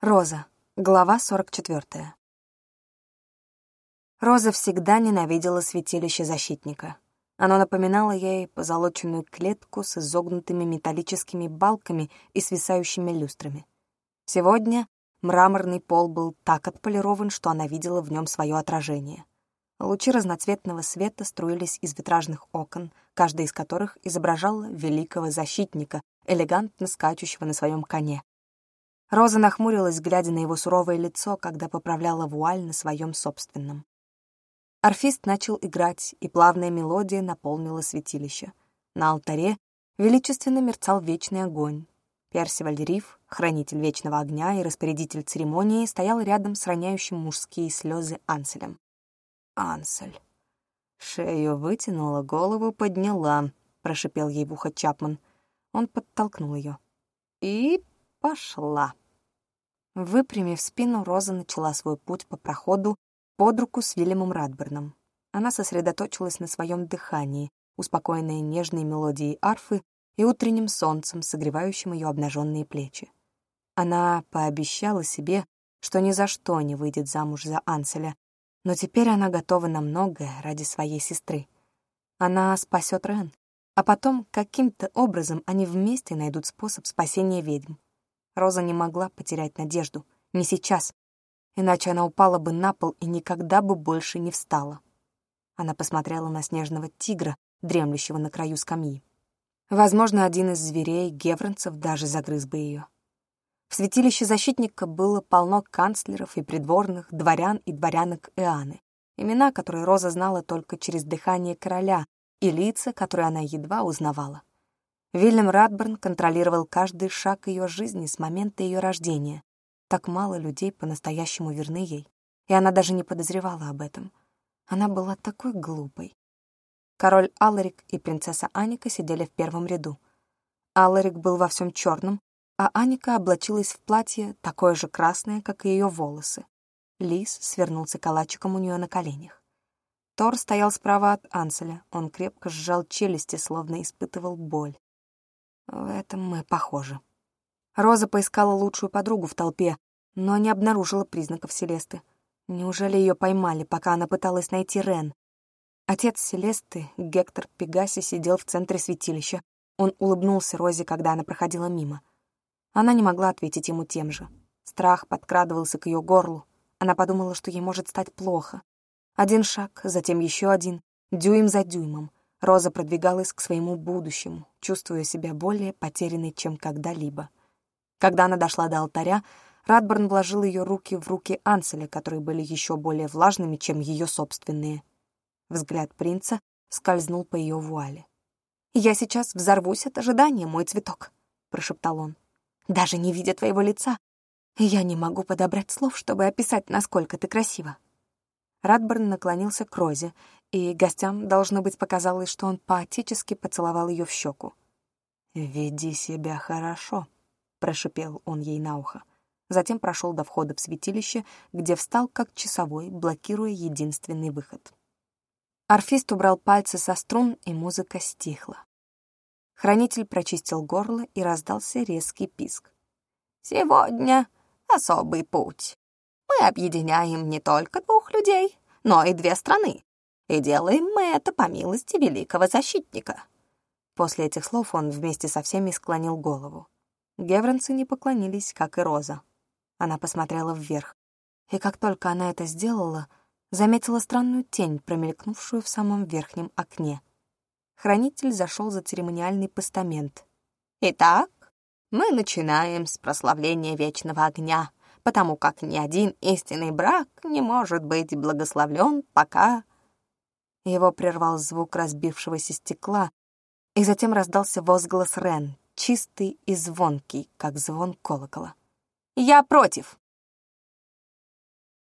Роза. Глава 44. Роза всегда ненавидела святилище защитника. Оно напоминало ей позолоченную клетку с изогнутыми металлическими балками и свисающими люстрами. Сегодня мраморный пол был так отполирован, что она видела в нем свое отражение. Лучи разноцветного света струились из витражных окон, каждый из которых изображал великого защитника, элегантно скачущего на своем коне. Роза нахмурилась, глядя на его суровое лицо, когда поправляла вуаль на своем собственном. Орфист начал играть, и плавная мелодия наполнила святилище. На алтаре величественно мерцал вечный огонь. Персиваль Риф, хранитель вечного огня и распорядитель церемонии, стоял рядом с роняющим мужские слезы Анселем. Ансель. Шею вытянула, голову подняла, прошипел ей в ухо Чапман. Он подтолкнул ее. И пошла. Выпрямив спину, Роза начала свой путь по проходу под руку с Вильямом Радберном. Она сосредоточилась на своем дыхании, успокоенная нежной мелодией арфы и утренним солнцем, согревающим ее обнаженные плечи. Она пообещала себе, что ни за что не выйдет замуж за Анселя, но теперь она готова на многое ради своей сестры. Она спасет Рен, а потом каким-то образом они вместе найдут способ спасения ведьм. Роза не могла потерять надежду. Не сейчас. Иначе она упала бы на пол и никогда бы больше не встала. Она посмотрела на снежного тигра, дремлющего на краю скамьи. Возможно, один из зверей, гевронцев, даже загрыз бы ее. В святилище защитника было полно канцлеров и придворных, дворян и дворянок Иоанны, имена, которые Роза знала только через дыхание короля и лица, которые она едва узнавала. Вильям Радберн контролировал каждый шаг ее жизни с момента ее рождения. Так мало людей по-настоящему верны ей, и она даже не подозревала об этом. Она была такой глупой. Король Аларик и принцесса Аника сидели в первом ряду. Аларик был во всем черном, а Аника облачилась в платье такое же красное, как и ее волосы. Лис свернулся калачиком у нее на коленях. Тор стоял справа от Анселя. Он крепко сжал челюсти, словно испытывал боль. В этом мы похожи. Роза поискала лучшую подругу в толпе, но не обнаружила признаков Селесты. Неужели ее поймали, пока она пыталась найти Рен? Отец Селесты, Гектор Пегаси, сидел в центре святилища. Он улыбнулся Розе, когда она проходила мимо. Она не могла ответить ему тем же. Страх подкрадывался к ее горлу. Она подумала, что ей может стать плохо. Один шаг, затем еще один, дюйм за дюймом. Роза продвигалась к своему будущему, чувствуя себя более потерянной, чем когда-либо. Когда она дошла до алтаря, Радборн вложил ее руки в руки Анселя, которые были еще более влажными, чем ее собственные. Взгляд принца скользнул по ее вуале. «Я сейчас взорвусь от ожидания, мой цветок», — прошептал он. «Даже не видя твоего лица, я не могу подобрать слов, чтобы описать, насколько ты красива». Радборн наклонился к Розе, и гостям, должно быть, показалось, что он поотечески поцеловал ее в щеку. «Веди себя хорошо», — прошипел он ей на ухо. Затем прошел до входа в святилище, где встал как часовой, блокируя единственный выход. Орфист убрал пальцы со струн, и музыка стихла. Хранитель прочистил горло, и раздался резкий писк. «Сегодня особый путь. Мы объединяем не только двух людей, но и две страны. И делаем мы это по милости великого защитника». После этих слов он вместе со всеми склонил голову. Гевронцы не поклонились, как и Роза. Она посмотрела вверх. И как только она это сделала, заметила странную тень, промелькнувшую в самом верхнем окне. Хранитель зашел за церемониальный постамент. «Итак, мы начинаем с прославления вечного огня, потому как ни один истинный брак не может быть благословлен, пока...» Его прервал звук разбившегося стекла, и затем раздался возглас Рен, чистый и звонкий, как звон колокола. «Я против!»